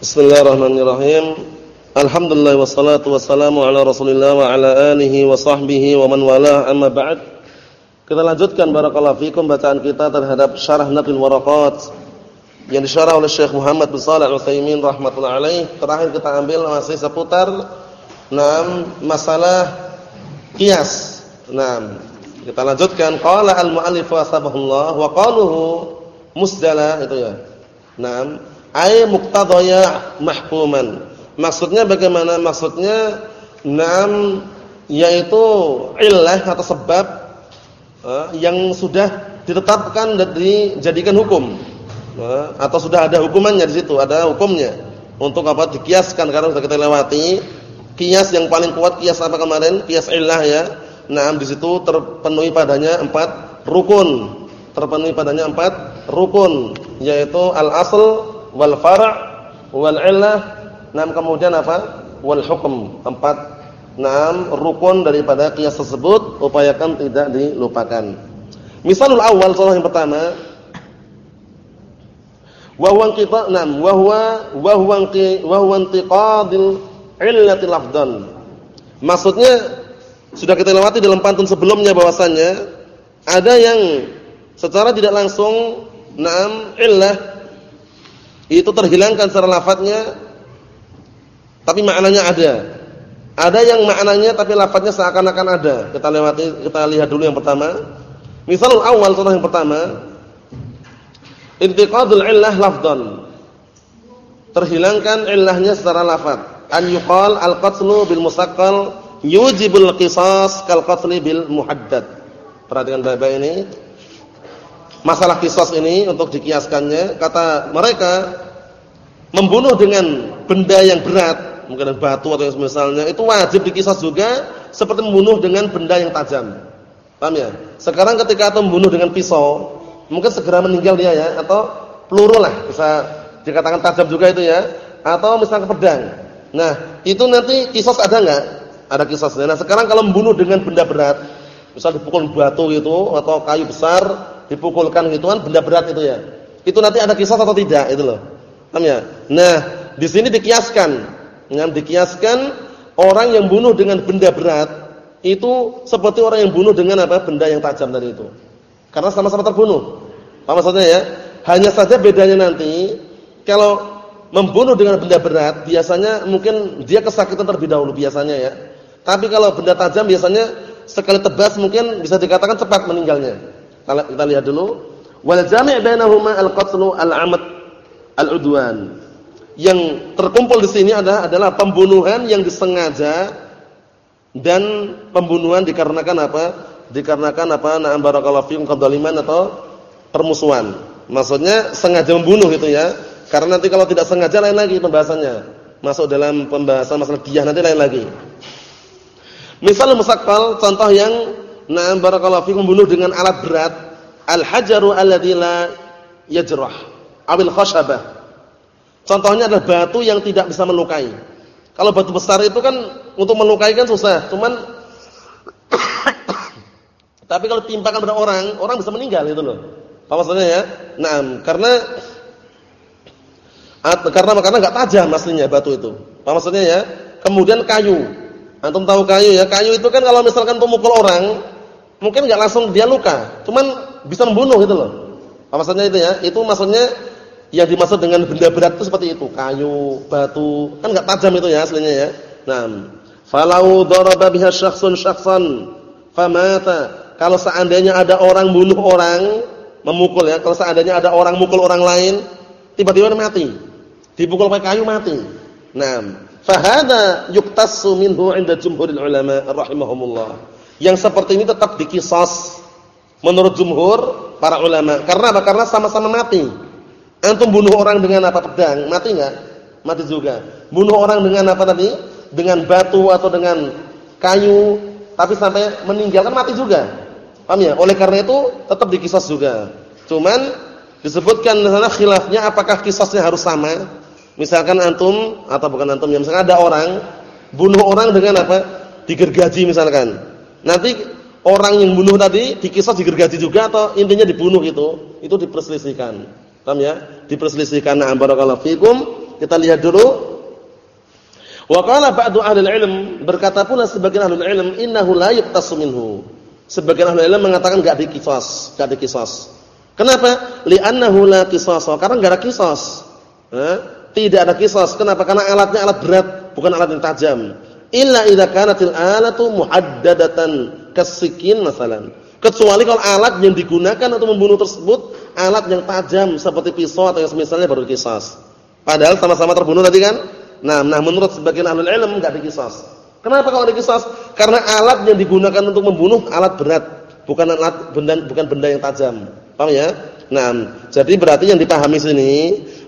Bismillahirrahmanirrahim. Alhamdulillah wassalatu wassalamu ala Rasulillah wa ala alihi wa sahbihi wa man wala amma ba'd. Kita lanjutkan barakallahu fikum bacaan kita terhadap Syarah Nabil Waraqat yang disyarah oleh Syekh Muhammad bin Shalih Al-Utsaimin rahimatullah alaih. Terakhir kita ambil masih seputar enam masalah. Enam. Kita lanjutkan qala al-mu'allif wa sabahullah wa qaluhu itu ya. Ay muqtadaya mahkuman. Maksudnya bagaimana? Maksudnya enam yaitu illah atau sebab yang sudah ditetapkan dan dijadikan hukum. Atau sudah ada hukumannya di situ, ada hukumnya. Untuk apa dikiaskan karena sudah kita lewati. Kias yang paling kuat kias apa kemarin? Kias illah ya. Nah, di situ terpenuhi padanya empat rukun. Terpenuhi padanya empat rukun, yaitu al-asl wal far' wal illah nam kemudian apa? Wal hukm empat. Enam rukun daripada qiyas tersebut upayakan tidak dilupakan. Misalul awal contoh yang pertama. Wa huwa qita nam wa huwa wa huwa wa huwa intiqadil illati lafdhan maksudnya sudah kita lewati dalam pantun sebelumnya bahwasannya ada yang secara tidak langsung nam illah itu terhilangkan secara lafadznya tapi maknanya ada. Ada yang maknanya tapi lafadznya seakan-akan ada. Kita lewati kita lihat dulu yang pertama. Misalul awal contoh yang pertama. Intiqadul illah lafdhan. Terhilangkan illahnya secara lafaz. An yuqal al-qatlu bil musaqqal yujibul qisas kal qatli bil muhaddad. Perhatikan baik-baik ini masalah kisos ini untuk dikiaskannya kata mereka membunuh dengan benda yang berat mungkin batu atau yang misalnya itu wajib dikisos juga seperti membunuh dengan benda yang tajam. Paham ya? Sekarang ketika atau membunuh dengan pisau mungkin segera meninggal dia ya atau peluru lah bisa dikatakan tajam juga itu ya atau misalnya pedang. Nah itu nanti kisos ada nggak? Ada kisosnya. Nah sekarang kalau membunuh dengan benda berat misal dipukul batu gitu atau kayu besar dipukulkan gitu kan benda berat itu ya. Itu nanti ada kisah atau tidak itu loh. Paham ya? Nah, di sini dikiaskan. Nah, dikiaskan orang yang bunuh dengan benda berat itu seperti orang yang bunuh dengan apa? benda yang tajam tadi itu. Karena sama-sama terbunuh. Apa maksudnya ya? Hanya saja bedanya nanti kalau membunuh dengan benda berat biasanya mungkin dia kesakitan terlebih dahulu biasanya ya. Tapi kalau benda tajam biasanya sekali tebas mungkin bisa dikatakan cepat meninggalnya. Kita lihat dulu. Wal jami' bainahuma al-qatlu al-'amd al-'udwan. Yang terkumpul di sini adalah adalah pembunuhan yang disengaja dan pembunuhan dikarenakan apa? Dikarenakan apa? Na'am barakallahu fiikum kadzaliman atau permusuhan. Maksudnya sengaja membunuh itu ya. Karena nanti kalau tidak sengaja lain lagi pembahasannya. Masuk dalam pembahasan masalah diyah nanti lain lagi. Misal musaqqal contoh yang Nah, barakallahu fikum bunuh dengan alat berat, al-hajaru alladzi la yajrah, awil khashabah. Contohnya adalah batu yang tidak bisa melukai. Kalau batu besar itu kan untuk melukai kan susah, cuman tapi kalau timpakan pada orang, orang bisa meninggal itu loh. Apa maksudnya ya? Nah, karena karena karena enggak tajam aslinya batu itu. Apa maksudnya ya? Kemudian kayu. Antum tahu kayu ya? Kayu itu kan kalau misalkan pemukul orang, mungkin nggak langsung dia luka, cuman bisa membunuh gitu loh. Apa maksudnya itu ya? Itu maksudnya yang dimaksud dengan benda berat itu seperti itu, kayu, batu, kan nggak tajam itu ya aslinya ya. Nah, falau daraba biha syakhsun syakhsan famata. Kalau seandainya ada orang bunuh orang, memukul ya, kalau seandainya ada orang mukul orang lain, tiba-tiba mati. Dipukul pakai kayu mati. Nah, fahada yuktassu minhu 'inda jumhuril ulama rahimahumullah. Yang seperti ini tetap dikisos menurut jumhur para ulama. Karena apa? Karena sama-sama mati. Antum bunuh orang dengan apa pedang, mati enggak? Mati juga. Bunuh orang dengan apa tadi? Dengan batu atau dengan kayu, tapi sampai meninggal kan mati juga. Paham ya? Oleh karena itu tetap dikisos juga. Cuman disebutkan di sana khilafnya apakah kisosnya harus sama? Misalkan antum atau bukan antum ya, misalkan ada orang bunuh orang dengan apa? Digergaji misalkan. Nanti orang yang bunuh tadi dikisah digergaji juga atau intinya dibunuh itu, itu diperselisihkan. Paham ya? Diperselisihkan. Nah, barakallahu fikum Kita lihat dulu. Wa qala ba'du ahli ilm berkata pula sebagian ahli ilm innahu la yuqtasu minhu. Sebagian ahli ilm mengatakan enggak dikisas, enggak dikisas. Kenapa? Li'annahu la qisas. Karena enggak ada kisas. Tidak ada kisas. Kenapa? Karena alatnya alat berat, bukan alat yang tajam. Illa idza kanatil alatu muhaddadatan kasikin masalan. Kecuali kalau alat yang digunakan untuk membunuh tersebut alat yang tajam seperti pisau atau yang semisalnya baru kisas. Padahal sama-sama terbunuh tadi kan? Nah, nah menurut sebagian ahli ilmu enggak dikisas. Kenapa kalau dikisas? Karena alat yang digunakan untuk membunuh alat berat, bukan alat benda bukan benda yang tajam. Paham ya? Nah, jadi berarti yang dipahami sini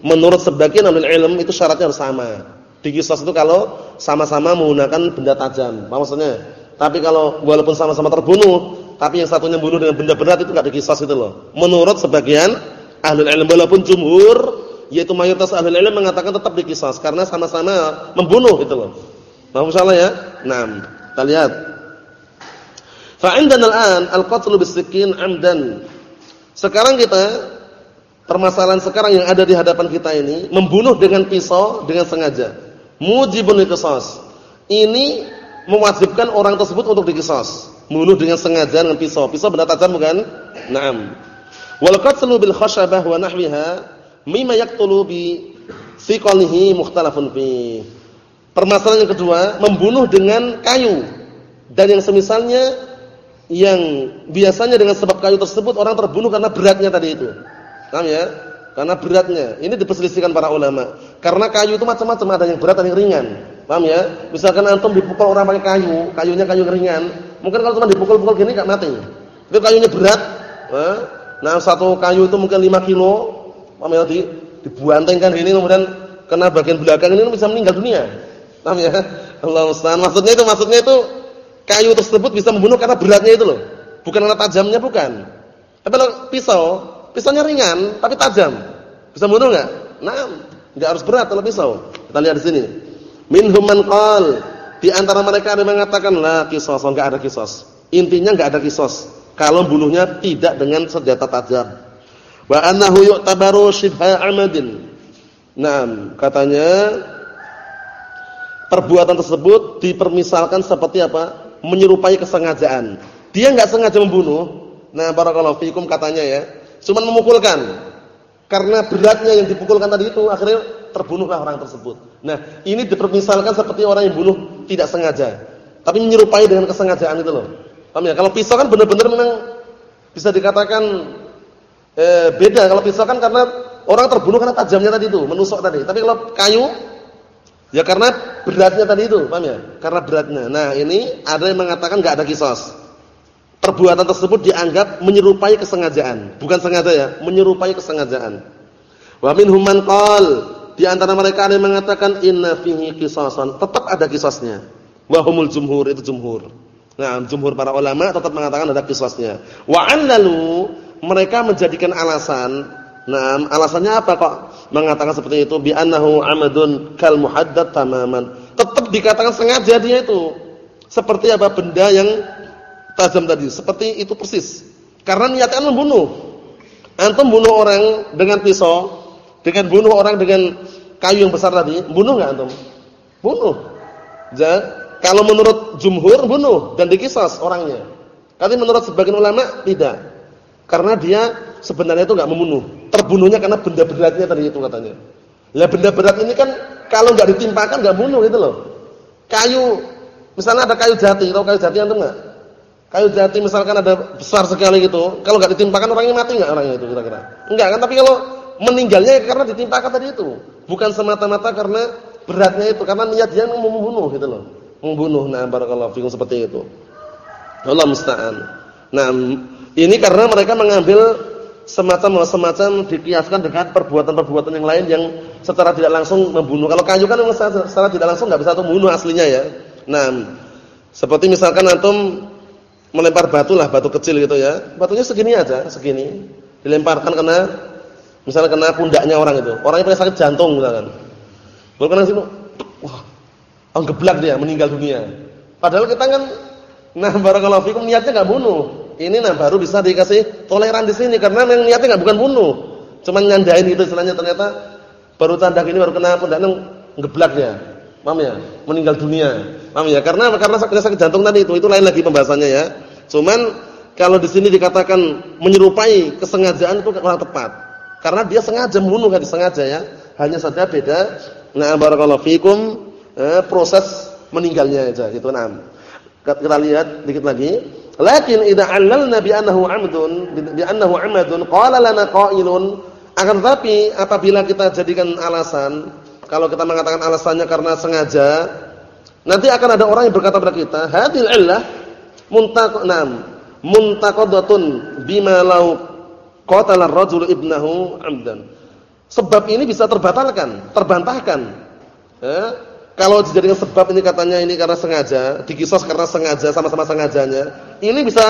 menurut sebagian ahli ilmu itu syaratnya harus sama. Dikisas itu kalau sama-sama menggunakan benda tajam. Maksudnya? Tapi kalau walaupun sama-sama terbunuh, tapi yang satunya bunuh dengan benda berat itu enggak dikisas itu loh. Menurut sebagian ahli ilmu walaupun jumhur yaitu mayoritas ahli ilmu mengatakan tetap dikisas karena sama-sama membunuh itu loh. Paham insyaallah ya? Naam. Kita lihat. Fa indana al-an al-qatlu bis-sikin 'amdan sekarang kita permasalahan sekarang yang ada di hadapan kita ini membunuh dengan pisau dengan sengaja. Mujibun qisas. Ini mewajibkan orang tersebut untuk dikisas. Membunuh dengan sengaja dengan pisau. Pisau benda tajam bukan? Naam. Wal qatlu bil khashabah wa nahwiha mimma yaqtulu bi thiqalihi mukhtalafun fi. Permasalahan yang kedua, membunuh dengan kayu dan yang semisalnya yang biasanya dengan sebab kayu tersebut orang terbunuh karena beratnya tadi itu. Paham ya? Karena beratnya. Ini diperselisihkan para ulama. Karena kayu itu macam-macam, ada yang berat, ada yang ringan. Paham ya? Misalkan antum dipukul orang pakai kayu, kayunya kayu ringan, mungkin kalau cuma dipukul-pukul gini enggak mati. Itu kayunya berat. Nah, satu kayu itu mungkin 5 kilo, paham ya? Di, dibuantengkan ini kemudian kena bagian belakang ini bisa meninggal dunia. Paham ya? Allah Ustaz. Maksudnya itu maksudnya itu kayu tersebut bisa membunuh karena beratnya itu loh. Bukan karena tajamnya bukan. Tapi kalau pisau, pisaunya ringan tapi tajam. Bisa membunuh enggak? Nah, enggak harus berat kalau pisau. Kita lihat di sini. Minhum man qal, di antara mereka ada yang mengatakan la qisas, enggak ada qisas. Intinya enggak ada qisas kalau bunuhnya tidak dengan senjata tajam. Wa annahu yu'tabaru shibha amadin. Nah, katanya perbuatan tersebut dipermisalkan seperti apa? menyerupai kesengajaan. Dia enggak sengaja membunuh. Nah, barakallahu fikum katanya ya. Cuma memukulkan. Karena beratnya yang dipukulkan tadi itu akhirnya terbunuhlah orang tersebut. Nah, ini dipermisalkan seperti orang yang bunuh tidak sengaja. Tapi menyerupai dengan kesengajaan itu loh. Paham ya? Kalau pisau kan benar-benar memang bisa dikatakan eh, beda. Kalau pisau kan karena orang terbunuh karena tajamnya tadi itu, menusuk tadi. Tapi kalau kayu Ya karena beratnya tadi itu, paham ya? Karena beratnya. Nah, ini ada yang mengatakan enggak ada kisos. Perbuatan tersebut dianggap menyerupai kesengajaan, bukan sengaja ya, menyerupai kesengajaan. Wa minhum man di antara mereka ada yang mengatakan inna fihi qisasan, tetap ada kisosnya. Wa humul jumhur itu jumhur. Nah, jumhur para ulama tetap mengatakan ada kisosnya. Wa lalu mereka menjadikan alasan Nah, alasannya apa kok mengatakan seperti itu? Bi annahu amadun kal muhaddad tamaman. Tetap dikatakan sengaja dia itu. Seperti apa benda yang tajam tadi, seperti itu persis. Karena niatnya membunuh. Antum bunuh orang dengan pisau, dengan bunuh orang dengan kayu yang besar tadi, bunuh enggak antum? Bunuh. Ja, kalau menurut jumhur bunuh dan dikisas orangnya. Tapi menurut sebagian ulama tidak. Karena dia sebenarnya itu enggak membunuh terbunuhnya karena benda beratnya tadi itu katanya. Lah benda berat ini kan kalau nggak ditimpakan nggak bunuh gitu loh. Kayu, misalnya ada kayu jati, tahu kayu jati antum enggak? Kayu jati misalkan ada besar sekali gitu, kalau nggak ditimpakan orangnya mati nggak orangnya itu kira-kira? Enggak kan, tapi kalau meninggalnya karena ditimpakan tadi itu. Bukan semata-mata karena beratnya itu, karena niat dia membunuh gitu loh. Membunuh. Nah, barakallahu fikum seperti itu. Allah musta'an. Nah, ini karena mereka mengambil semacam semacam dikiaskan dengan perbuatan-perbuatan yang lain yang secara tidak langsung membunuh. Kalau kayu kan secara, tidak langsung nggak bisa membunuh aslinya ya. Nah, seperti misalkan antum melempar batu lah, batu kecil gitu ya. Batunya segini aja, segini. Dilemparkan kena misalnya kena pundaknya orang itu. Orangnya punya sakit jantung misalkan. Baru kena situ, wah, oh, geblak dia, meninggal dunia. Padahal kita kan nah barakallahu fikum niatnya nggak bunuh. Ini nah baru bisa dikasih toleran di sini karena yang niatnya nggak bukan bunuh, cuma nyandain itu istilahnya ternyata Baru tanda ini baru kena pundak ngeblaknya. Paham ya? Meninggal dunia. Paham ya? Karena karena sakit, sakit jantung tadi itu, itu lain lagi pembahasannya ya. Cuman kalau di sini dikatakan menyerupai kesengajaan itu kurang tepat. Karena dia sengaja membunuh, enggak disengaja ya. Hanya saja beda. Nah, barakallahu fikum eh, proses meninggalnya aja gitu nah. Kita lihat dikit lagi. Lakin idza 'allalna bi annahu 'amdun bi annahu 'amadun qala lana qailun akan tetapi apabila kita jadikan alasan kalau kita mengatakan alasannya karena sengaja, nanti akan ada orang yang berkata kepada kita, "Hadhil illah muntaqnam muntaqadatun bima law qatala ar-rajulu ibnahu 'amdan." Sebab ini bisa terbatalkan, terbantahkan. Ya, kalau dijadikan sebab ini katanya ini karena sengaja, dikisos karena sengaja, sama-sama sengajanya, ini bisa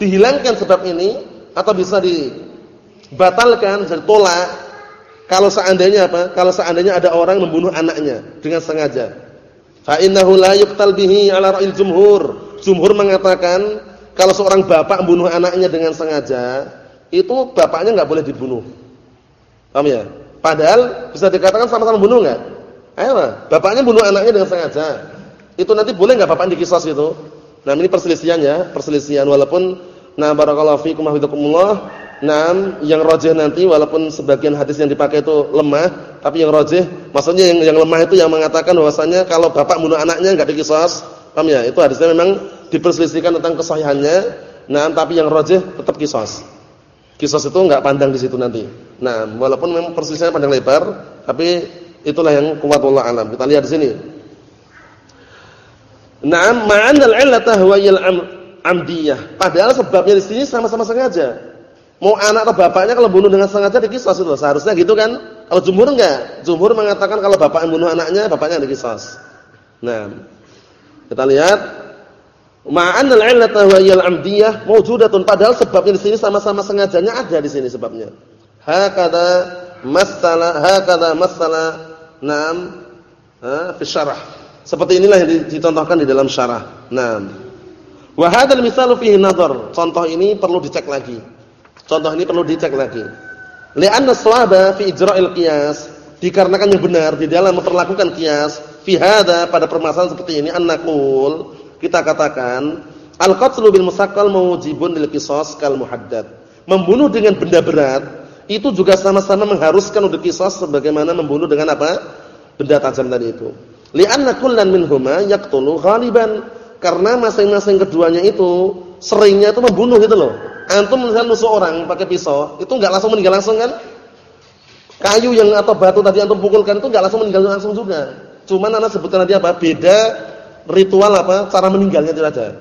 dihilangkan sebab ini atau bisa dibatalkan, jadi tolak kalau seandainya apa? Kalau seandainya ada orang membunuh anaknya dengan sengaja. Fa innahu la yuqtal bihi 'ala ra'il jumhur. Jumhur mengatakan kalau seorang bapak membunuh anaknya dengan sengaja, itu bapaknya enggak boleh dibunuh. Paham ya? Padahal bisa dikatakan sama-sama bunuh enggak? Ayo, bapaknya bunuh anaknya dengan sengaja. Itu nanti boleh enggak bapak dikisos itu? Nah, ini perselisihan ya, perselisihan walaupun na barakallahu fikum wa Nah, yang rojeh nanti walaupun sebagian hadis yang dipakai itu lemah, tapi yang rojeh, maksudnya yang yang lemah itu yang mengatakan bahwasanya kalau bapak bunuh anaknya enggak dikisos, paham ya? Itu hadisnya memang diperselisihkan tentang kesahihannya. Nah, tapi yang rojeh tetap kisos. Kisos itu enggak pandang di situ nanti. Nah, walaupun memang perselisihannya panjang lebar, tapi itulah yang kuat Allah alam. Kita lihat di sini. Naam ma'anal 'illatah wa amdiyah. Padahal sebabnya di sini sama-sama sengaja. Mau anak atau bapaknya kalau bunuh dengan sengaja dikisos itu. Seharusnya gitu kan? Kalau jumhur enggak? Jumhur mengatakan kalau bapak yang bunuh anaknya, bapaknya dikisos. Nah, kita lihat ma'an al-'illata wa hiya al-'amdiyah mawjudatun padahal sebabnya di sini sama-sama sengajanya ada di sini sebabnya. Hakada masala hakada masala nam ha fi syarah. Seperti inilah yang dicontohkan di dalam syarah. Naam. Wa hadzal misalu fihi nadhar. Contoh ini perlu dicek lagi. Contoh ini perlu dicek lagi. Li'anna shawaba fi ijra'il qiyas, dikarenakan yang benar di dalam memperlakukan qiyas fi hadza pada permasalahan seperti ini annaqul kita katakan al-qatlu bil musaqqal mawjibun lil qisas kal muhaddad. Membunuh dengan benda berat itu juga sama-sama mengharuskan untuk qisas sebagaimana membunuh dengan apa? Benda tajam tadi itu. Li'anna kullan minhuma yaqtulu ghaliban karena masing-masing keduanya itu seringnya itu membunuh gitu loh. Antum misalnya nusuk orang pakai pisau, itu enggak langsung meninggal langsung kan? Kayu yang atau batu tadi antum pukulkan itu enggak langsung meninggal langsung juga. Cuman anak sebutkan nanti apa? Beda ritual apa? Cara meninggalnya itu aja.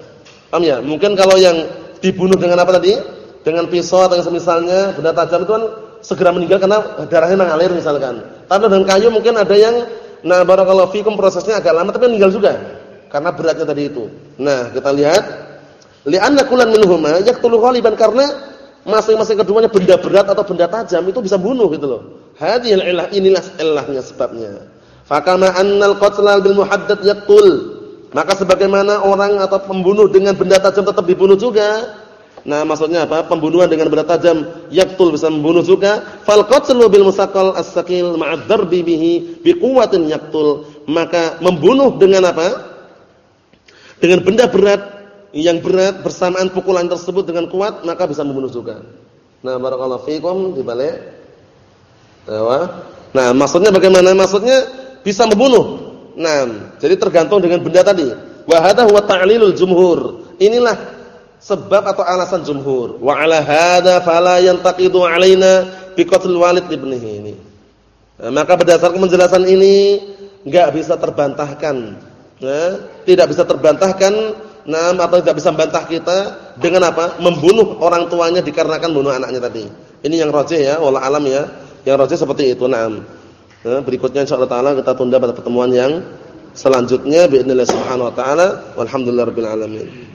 Paham ya? Mungkin kalau yang dibunuh dengan apa tadi? Dengan pisau atau semisalnya benda tajam itu kan segera meninggal karena darahnya mengalir misalkan. Tapi dengan kayu mungkin ada yang nah barakallahu fikum prosesnya agak lama tapi meninggal juga karena beratnya tadi itu. Nah, kita lihat Li'anna kullan minhuma yaqtulu ghaliban karena masing-masing keduanya benda berat atau benda tajam itu bisa bunuh gitu loh. Hadhil ilah inilah ilahnya sebabnya. Fakama annal qatla bil muhaddad yaqtul. Maka sebagaimana orang atau pembunuh dengan benda tajam tetap dibunuh juga. Nah, maksudnya apa? Pembunuhan dengan benda tajam yaqtul bisa membunuh juga. Fal qatlu bil musaqqal as-saqil ma'ad darbi bihi biquwwatin yaqtul. Maka membunuh dengan apa? Dengan benda berat yang berat bersamaan pukulan tersebut dengan kuat maka bisa membunuh juga. Nah, barakallahu fiikum dibalik. Nah, maksudnya bagaimana? Maksudnya bisa membunuh. Nah, jadi tergantung dengan benda tadi. Wa hadha huwa ta'lilul jumhur. Inilah sebab atau alasan jumhur. Wa 'ala hadha fala yantaqidu 'alaina biqatl walid ibnihi. Nah, maka berdasarkan penjelasan ini enggak bisa terbantahkan. Nah, tidak bisa terbantahkan Nah, atau tidak bisa membantah kita dengan apa? Membunuh orang tuanya dikarenakan bunuh anaknya tadi. Ini yang rajih ya, wala alam ya. Yang rajih seperti itu. Naam. Nah, berikutnya insyaallah taala kita tunda pada pertemuan yang selanjutnya باذن subhanahu wa taala. Walhamdulillahirabbil alamin.